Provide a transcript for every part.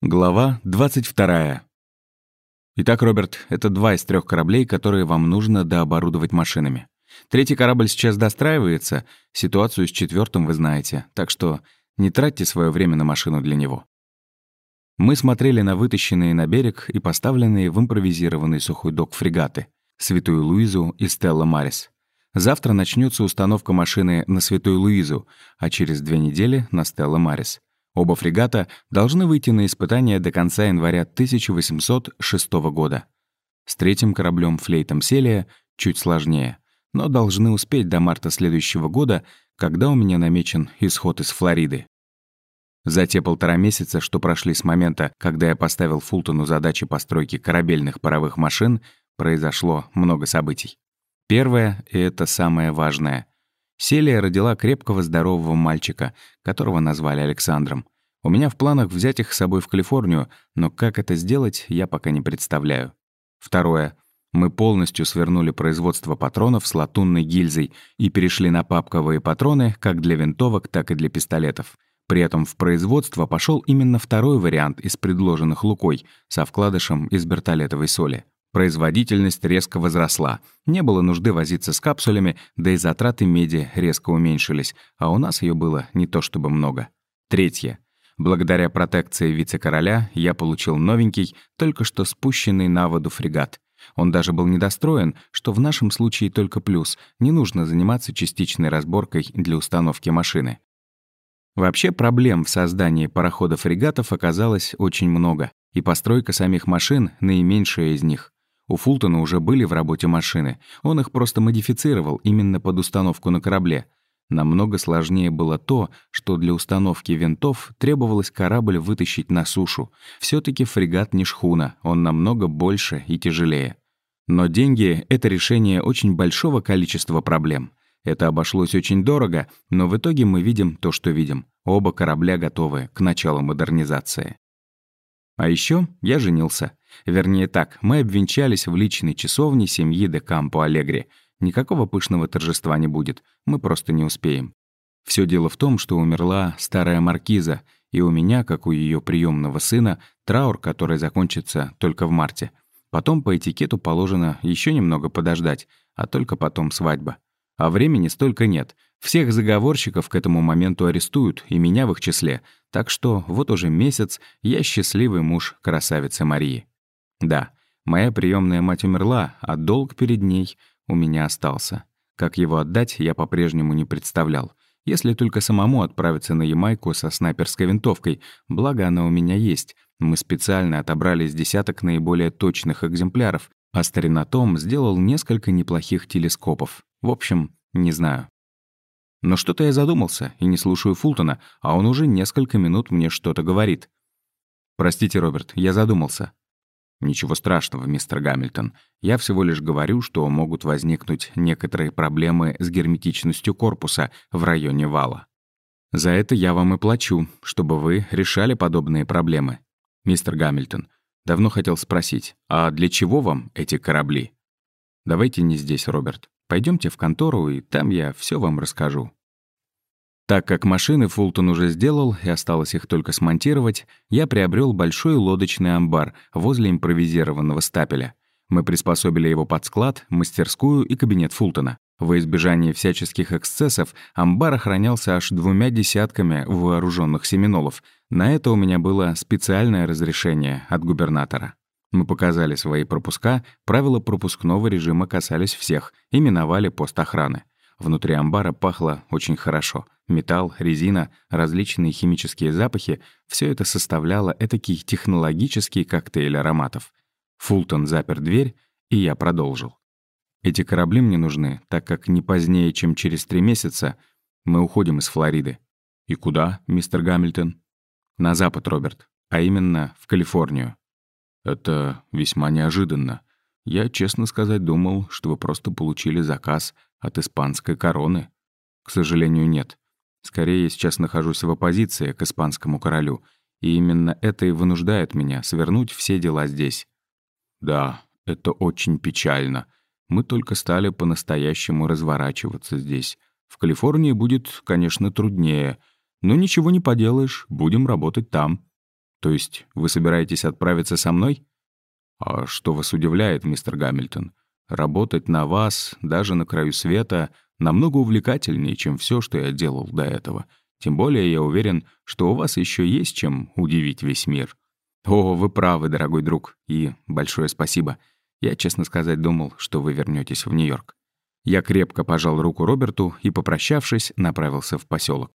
Глава 22. Итак, Роберт, это два из трех кораблей, которые вам нужно дооборудовать машинами. Третий корабль сейчас достраивается, ситуацию с четвертым вы знаете, так что не тратьте свое время на машину для него. Мы смотрели на вытащенные на берег и поставленные в импровизированный сухой док фрегаты «Святую Луизу» и «Стелла Марис». Завтра начнется установка машины на «Святую Луизу», а через две недели — на «Стелла Марис». Оба фрегата должны выйти на испытания до конца января 1806 года. С третьим кораблем «Флейтом Селия» чуть сложнее, но должны успеть до марта следующего года, когда у меня намечен исход из Флориды. За те полтора месяца, что прошли с момента, когда я поставил Фултону задачи постройки корабельных паровых машин, произошло много событий. Первое, и это самое важное — Селия родила крепкого здорового мальчика, которого назвали Александром. У меня в планах взять их с собой в Калифорнию, но как это сделать, я пока не представляю. Второе. Мы полностью свернули производство патронов с латунной гильзой и перешли на папковые патроны как для винтовок, так и для пистолетов. При этом в производство пошел именно второй вариант из предложенных Лукой со вкладышем из бертолетовой соли. Производительность резко возросла. Не было нужды возиться с капсулями, да и затраты меди резко уменьшились, а у нас ее было не то чтобы много. Третье. Благодаря протекции вице-короля я получил новенький, только что спущенный на воду фрегат. Он даже был недостроен, что в нашем случае только плюс. Не нужно заниматься частичной разборкой для установки машины. Вообще проблем в создании пароходов-фрегатов оказалось очень много, и постройка самих машин — наименьшая из них. У Фултона уже были в работе машины, он их просто модифицировал именно под установку на корабле. Намного сложнее было то, что для установки винтов требовалось корабль вытащить на сушу. все таки фрегат не шхуна, он намного больше и тяжелее. Но деньги — это решение очень большого количества проблем. Это обошлось очень дорого, но в итоге мы видим то, что видим. Оба корабля готовы к началу модернизации. А еще я женился. Вернее так, мы обвенчались в личной часовне семьи де Кампо Алегри. Никакого пышного торжества не будет, мы просто не успеем. Все дело в том, что умерла старая маркиза, и у меня, как у ее приемного сына, траур, который закончится только в марте. Потом по этикету положено еще немного подождать, а только потом свадьба. А времени столько нет — всех заговорщиков к этому моменту арестуют, и меня в их числе, так что вот уже месяц я счастливый муж красавицы Марии. Да, моя приемная мать умерла, а долг перед ней у меня остался. Как его отдать, я по-прежнему не представлял. Если только самому отправиться на Ямайку со снайперской винтовкой, благо она у меня есть. Мы специально отобрали из десяток наиболее точных экземпляров, а старинатом сделал несколько неплохих телескопов. В общем, не знаю. Но что-то я задумался и не слушаю Фултона, а он уже несколько минут мне что-то говорит. «Простите, Роберт, я задумался». «Ничего страшного, мистер Гамильтон. Я всего лишь говорю, что могут возникнуть некоторые проблемы с герметичностью корпуса в районе вала. За это я вам и плачу, чтобы вы решали подобные проблемы. Мистер Гамильтон, давно хотел спросить, а для чего вам эти корабли?» «Давайте не здесь, Роберт. Пойдемте в контору, и там я все вам расскажу». Так как машины Фултон уже сделал, и осталось их только смонтировать, я приобрел большой лодочный амбар возле импровизированного стапеля. Мы приспособили его под склад, мастерскую и кабинет Фултона. Во избежание всяческих эксцессов амбар охранялся аж двумя десятками вооруженных семинолов. На это у меня было специальное разрешение от губернатора. Мы показали свои пропуска, правила пропускного режима касались всех и миновали пост охраны. Внутри амбара пахло очень хорошо. Металл, резина, различные химические запахи — все это составляло этакий технологический коктейль ароматов. Фултон запер дверь, и я продолжил. Эти корабли мне нужны, так как не позднее, чем через три месяца, мы уходим из Флориды. И куда, мистер Гамильтон? На запад, Роберт, а именно в Калифорнию. Это весьма неожиданно. Я, честно сказать, думал, что вы просто получили заказ от испанской короны. К сожалению, нет. Скорее, я сейчас нахожусь в оппозиции к испанскому королю, и именно это и вынуждает меня свернуть все дела здесь. Да, это очень печально. Мы только стали по-настоящему разворачиваться здесь. В Калифорнии будет, конечно, труднее, но ничего не поделаешь, будем работать там. То есть вы собираетесь отправиться со мной? А что вас удивляет, мистер Гамильтон? Работать на вас, даже на краю света, намного увлекательнее, чем все, что я делал до этого. Тем более я уверен, что у вас еще есть чем удивить весь мир. О, вы правы, дорогой друг, и большое спасибо. Я, честно сказать, думал, что вы вернетесь в Нью-Йорк. Я крепко пожал руку Роберту и, попрощавшись, направился в поселок.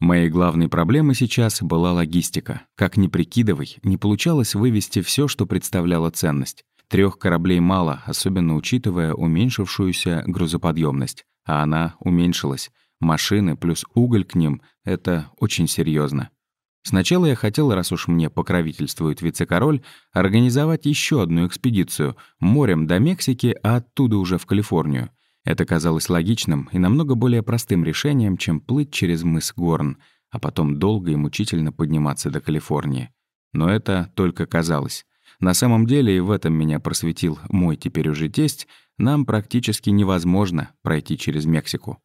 Моей главной проблемой сейчас была логистика. Как ни прикидывай, не получалось вывести все, что представляло ценность. Трех кораблей мало, особенно учитывая уменьшившуюся грузоподъемность, а она уменьшилась. Машины плюс уголь к ним — это очень серьезно. Сначала я хотел, раз уж мне покровительствует вице-король, организовать еще одну экспедицию морем до Мексики, а оттуда уже в Калифорнию. Это казалось логичным и намного более простым решением, чем плыть через мыс Горн, а потом долго и мучительно подниматься до Калифорнии. Но это только казалось. На самом деле, и в этом меня просветил мой теперь уже тесть, нам практически невозможно пройти через Мексику.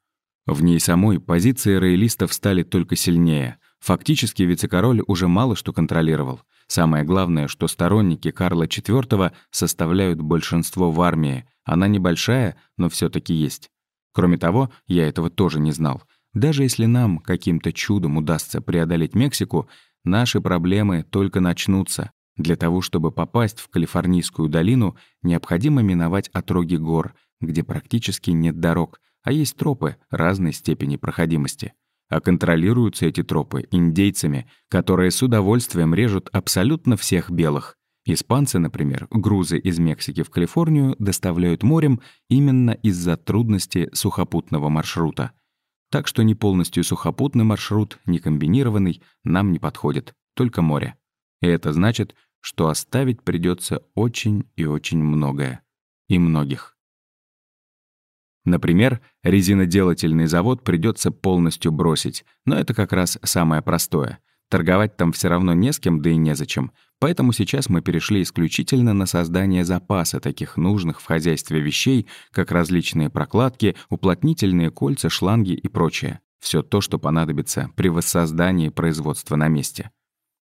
В ней самой позиции роялистов стали только сильнее. Фактически вице-король уже мало что контролировал. Самое главное, что сторонники Карла IV составляют большинство в армии, она небольшая, но все таки есть. Кроме того, я этого тоже не знал. Даже если нам каким-то чудом удастся преодолеть Мексику, наши проблемы только начнутся. Для того, чтобы попасть в Калифорнийскую долину, необходимо миновать отроги гор, где практически нет дорог, а есть тропы разной степени проходимости. А контролируются эти тропы индейцами, которые с удовольствием режут абсолютно всех белых. Испанцы, например, грузы из Мексики в Калифорнию доставляют морем именно из-за трудности сухопутного маршрута. Так что ни полностью сухопутный маршрут, ни комбинированный нам не подходит, только море. И это значит, что оставить придется очень и очень многое. И многих. Например, резиноделательный завод придется полностью бросить, но это как раз самое простое. Торговать там все равно не с кем, да и незачем. Поэтому сейчас мы перешли исключительно на создание запаса таких нужных в хозяйстве вещей, как различные прокладки, уплотнительные кольца, шланги и прочее. Все то, что понадобится при воссоздании производства на месте.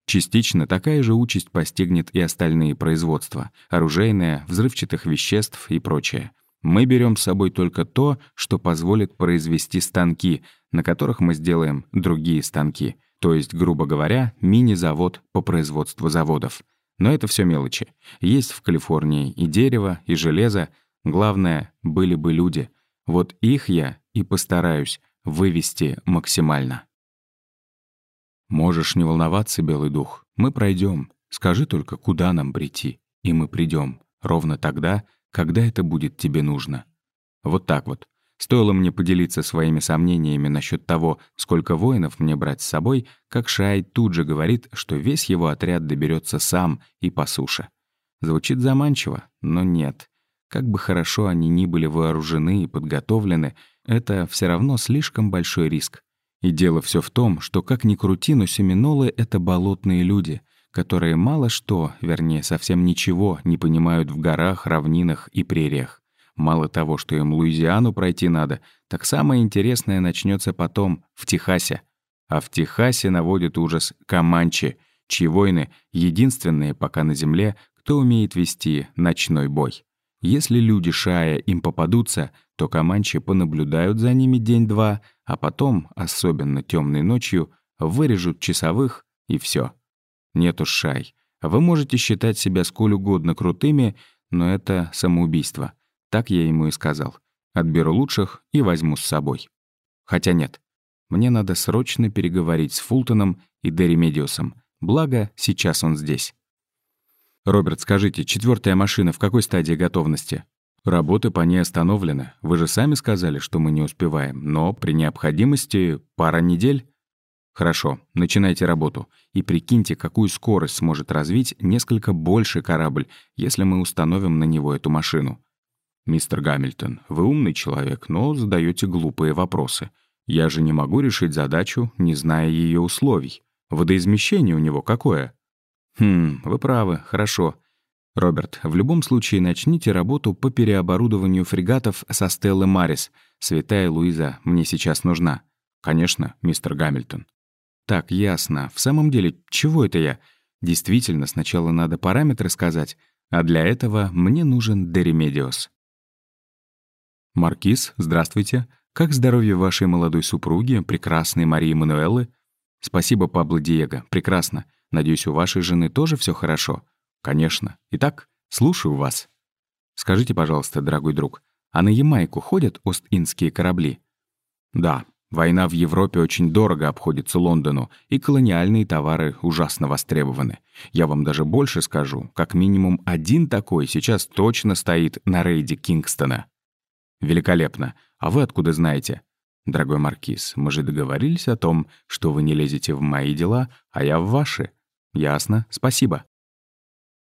Частично такая же участь постигнет и остальные производства — оружейное, взрывчатых веществ и прочее. Мы берем с собой только то, что позволит произвести станки, на которых мы сделаем другие станки — то есть, грубо говоря, мини-завод по производству заводов. Но это все мелочи. Есть в Калифорнии и дерево, и железо. Главное, были бы люди. Вот их я и постараюсь вывести максимально. Можешь не волноваться, Белый Дух. Мы пройдем. Скажи только, куда нам прийти. И мы придем. Ровно тогда, когда это будет тебе нужно. Вот так вот. Стоило мне поделиться своими сомнениями насчет того, сколько воинов мне брать с собой, как Шай тут же говорит, что весь его отряд доберется сам и по суше. Звучит заманчиво, но нет. Как бы хорошо они ни были вооружены и подготовлены, это все равно слишком большой риск. И дело все в том, что как ни крути, но семинолы — это болотные люди, которые мало что, вернее, совсем ничего не понимают в горах, равнинах и прериях. Мало того, что им Луизиану пройти надо, так самое интересное начнется потом, в Техасе. А в Техасе наводит ужас Команчи, чьи войны — единственные пока на земле, кто умеет вести ночной бой. Если люди Шая им попадутся, то Команчи понаблюдают за ними день-два, а потом, особенно темной ночью, вырежут часовых, и все. Нет уж, Шай. Вы можете считать себя сколь угодно крутыми, но это самоубийство. Так я ему и сказал. Отберу лучших и возьму с собой. Хотя нет. Мне надо срочно переговорить с Фултоном и Дерри Медиусом. Благо, сейчас он здесь. «Роберт, скажите, четвертая машина в какой стадии готовности?» «Работы по ней остановлены. Вы же сами сказали, что мы не успеваем. Но при необходимости пара недель». «Хорошо, начинайте работу. И прикиньте, какую скорость сможет развить несколько больше корабль, если мы установим на него эту машину. «Мистер Гамильтон, вы умный человек, но задаете глупые вопросы. Я же не могу решить задачу, не зная ее условий. Водоизмещение у него какое?» «Хм, вы правы, хорошо. Роберт, в любом случае начните работу по переоборудованию фрегатов со Стеллы Марис. Святая Луиза мне сейчас нужна. Конечно, мистер Гамильтон. Так, ясно. В самом деле, чего это я? Действительно, сначала надо параметры сказать, а для этого мне нужен де Ремедиос. Маркиз, здравствуйте. Как здоровье вашей молодой супруги, прекрасной Марии Мануэллы? Спасибо, Пабло Диего, прекрасно. Надеюсь, у вашей жены тоже все хорошо? Конечно. Итак, слушаю вас. Скажите, пожалуйста, дорогой друг, а на Ямайку ходят Ост-Индские корабли? Да, война в Европе очень дорого обходится Лондону, и колониальные товары ужасно востребованы. Я вам даже больше скажу, как минимум один такой сейчас точно стоит на рейде Кингстона. Великолепно. А вы откуда знаете? Дорогой маркиз, мы же договорились о том, что вы не лезете в мои дела, а я в ваши. Ясно, спасибо.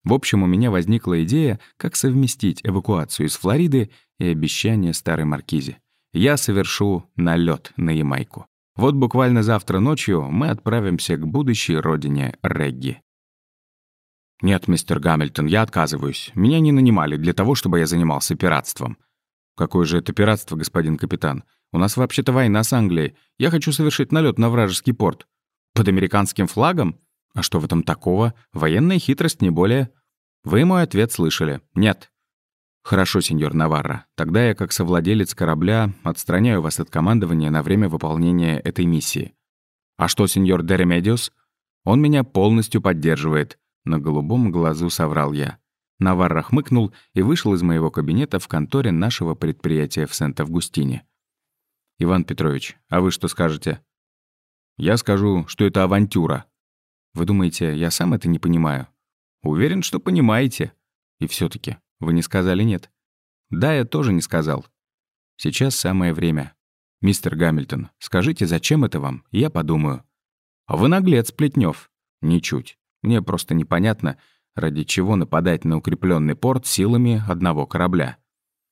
В общем, у меня возникла идея, как совместить эвакуацию из Флориды и обещание старой маркизе. Я совершу налет на Ямайку. Вот буквально завтра ночью мы отправимся к будущей родине Регги. «Нет, мистер Гамильтон, я отказываюсь. Меня не нанимали для того, чтобы я занимался пиратством. «Какое же это пиратство, господин капитан? У нас вообще-то война с Англией. Я хочу совершить налет на вражеский порт. Под американским флагом? А что в этом такого? Военная хитрость, не более». Вы мой ответ слышали. Нет. Хорошо, сеньор Наварра. Тогда я, как совладелец корабля, отстраняю вас от командования на время выполнения этой миссии. А что, сеньор де Ремедиос? Он меня полностью поддерживает. На голубом глазу соврал я. Наварра хмыкнул и вышел из моего кабинета в конторе нашего предприятия в Сент-Августине. «Иван Петрович, а вы что скажете?» «Я скажу, что это авантюра». «Вы думаете, я сам это не понимаю?» «Уверен, что понимаете». «И все таки вы не сказали нет?» «Да, я тоже не сказал». «Сейчас самое время. Мистер Гамильтон, скажите, зачем это вам? Я подумаю». «А вы наглец, Плетнев. «Ничуть. Мне просто непонятно, Ради чего нападать на укрепленный порт силами одного корабля?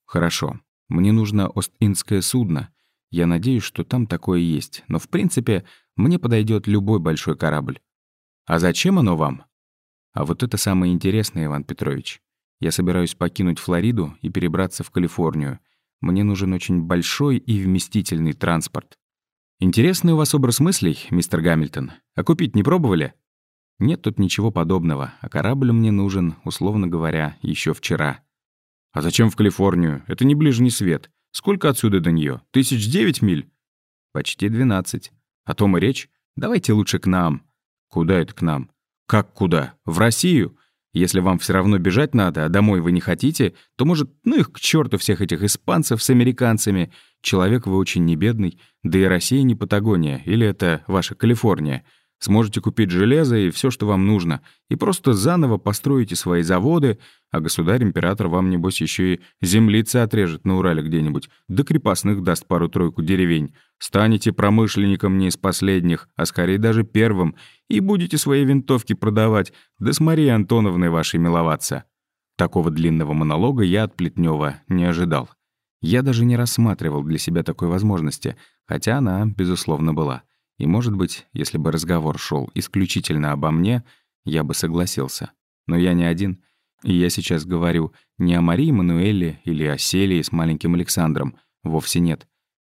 Хорошо. Мне нужно Ост-Индское судно. Я надеюсь, что там такое есть. Но, в принципе, мне подойдет любой большой корабль. А зачем оно вам? А вот это самое интересное, Иван Петрович. Я собираюсь покинуть Флориду и перебраться в Калифорнию. Мне нужен очень большой и вместительный транспорт. Интересный у вас образ мыслей, мистер Гамильтон. А купить не пробовали? Нет тут ничего подобного, а корабль мне нужен, условно говоря, еще вчера. А зачем в Калифорнию? Это не ближний свет. Сколько отсюда до нее? Тысяч девять миль? Почти двенадцать. О том и речь. Давайте лучше к нам. Куда это к нам? Как куда? В Россию? Если вам все равно бежать надо, а домой вы не хотите, то, может, ну их к черту всех этих испанцев с американцами. Человек вы очень небедный, да и Россия не Патагония, или это ваша Калифорния. Сможете купить железо и все, что вам нужно, и просто заново построите свои заводы, а государь-император вам, небось, еще и землицы отрежет на Урале где-нибудь, да крепостных даст пару-тройку деревень. Станете промышленником не из последних, а скорее даже первым, и будете свои винтовки продавать, да с Марией Антоновной вашей миловаться». Такого длинного монолога я от Плетнева не ожидал. Я даже не рассматривал для себя такой возможности, хотя она, безусловно, была. И, может быть, если бы разговор шел исключительно обо мне, я бы согласился. Но я не один. И я сейчас говорю не о Марии Мануэле или о Селии с маленьким Александром. Вовсе нет.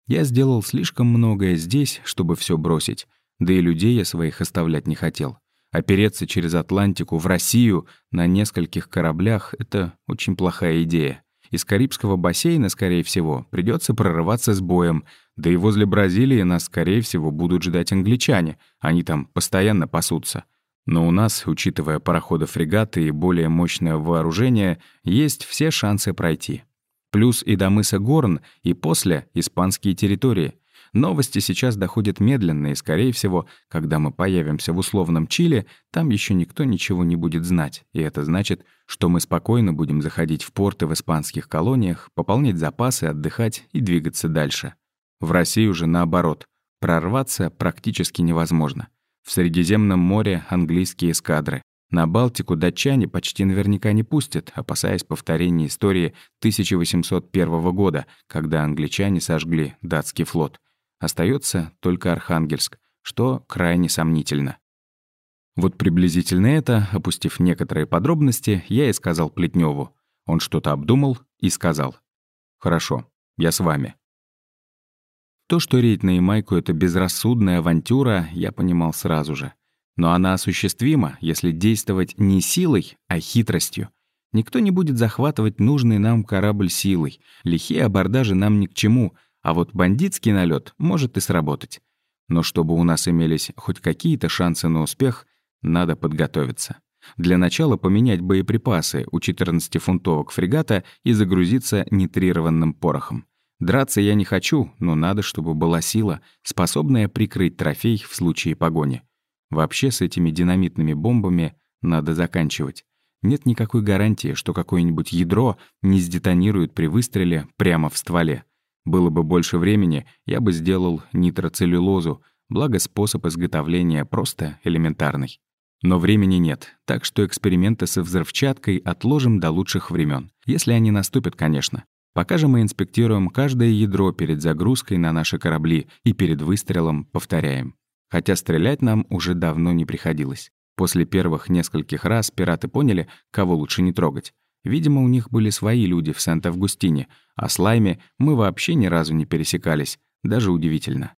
Я сделал слишком многое здесь, чтобы все бросить. Да и людей я своих оставлять не хотел. Опереться через Атлантику в Россию на нескольких кораблях — это очень плохая идея. Из Карибского бассейна, скорее всего, придется прорываться с боем, да и возле Бразилии нас, скорее всего, будут ждать англичане, они там постоянно пасутся. Но у нас, учитывая пароходы-фрегаты и более мощное вооружение, есть все шансы пройти. Плюс и до мыса Горн, и после — испанские территории — Новости сейчас доходят медленно, и, скорее всего, когда мы появимся в условном Чили, там еще никто ничего не будет знать. И это значит, что мы спокойно будем заходить в порты в испанских колониях, пополнять запасы, отдыхать и двигаться дальше. В России уже наоборот. Прорваться практически невозможно. В Средиземном море английские эскадры. На Балтику датчане почти наверняка не пустят, опасаясь повторения истории 1801 года, когда англичане сожгли датский флот. Остается только Архангельск, что крайне сомнительно. Вот приблизительно это, опустив некоторые подробности, я и сказал Плетневу. Он что-то обдумал и сказал. «Хорошо, я с вами». То, что рейд на Ямайку — это безрассудная авантюра, я понимал сразу же. Но она осуществима, если действовать не силой, а хитростью. Никто не будет захватывать нужный нам корабль силой. Лихие абордажи нам ни к чему, а вот бандитский налет может и сработать. Но чтобы у нас имелись хоть какие-то шансы на успех, надо подготовиться. Для начала поменять боеприпасы у 14-фунтовок фрегата и загрузиться нитрированным порохом. Драться я не хочу, но надо, чтобы была сила, способная прикрыть трофей в случае погони. Вообще с этими динамитными бомбами надо заканчивать. Нет никакой гарантии, что какое-нибудь ядро не сдетонирует при выстреле прямо в стволе. Было бы больше времени, я бы сделал нитроцеллюлозу, благо способ изготовления просто элементарный. Но времени нет, так что эксперименты со взрывчаткой отложим до лучших времен, если они наступят, конечно. Пока же мы инспектируем каждое ядро перед загрузкой на наши корабли и перед выстрелом повторяем. Хотя стрелять нам уже давно не приходилось. После первых нескольких раз пираты поняли, кого лучше не трогать. Видимо, у них были свои люди в Сант-Августине, а с Лайме мы вообще ни разу не пересекались. Даже удивительно.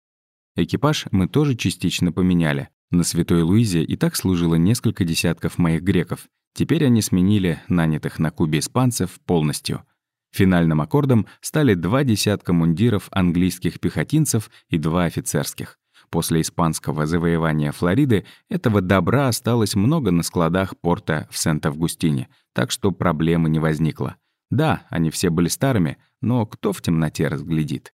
Экипаж мы тоже частично поменяли. На Святой Луизе и так служило несколько десятков моих греков. Теперь они сменили нанятых на Кубе испанцев полностью — Финальным аккордом стали два десятка мундиров английских пехотинцев и два офицерских. После испанского завоевания Флориды этого добра осталось много на складах порта в Сент-Августине, так что проблемы не возникло. Да, они все были старыми, но кто в темноте разглядит?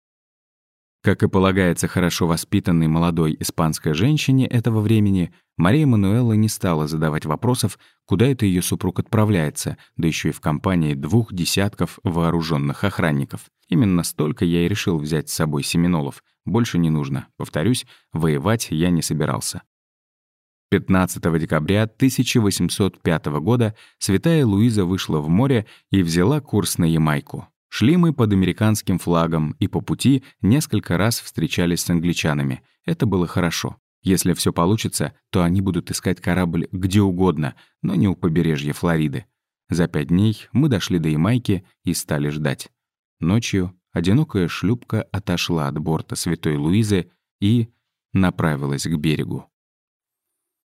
Как и полагается хорошо воспитанной молодой испанской женщине этого времени, Мария Мануэла не стала задавать вопросов, куда это ее супруг отправляется, да еще и в компании двух десятков вооруженных охранников. Именно столько я и решил взять с собой семинолов. Больше не нужно. Повторюсь, воевать я не собирался. 15 декабря 1805 года святая Луиза вышла в море и взяла курс на Ямайку. Шли мы под американским флагом и по пути несколько раз встречались с англичанами. Это было хорошо. Если все получится, то они будут искать корабль где угодно, но не у побережья Флориды. За пять дней мы дошли до Ямайки и стали ждать. Ночью одинокая шлюпка отошла от борта Святой Луизы и направилась к берегу.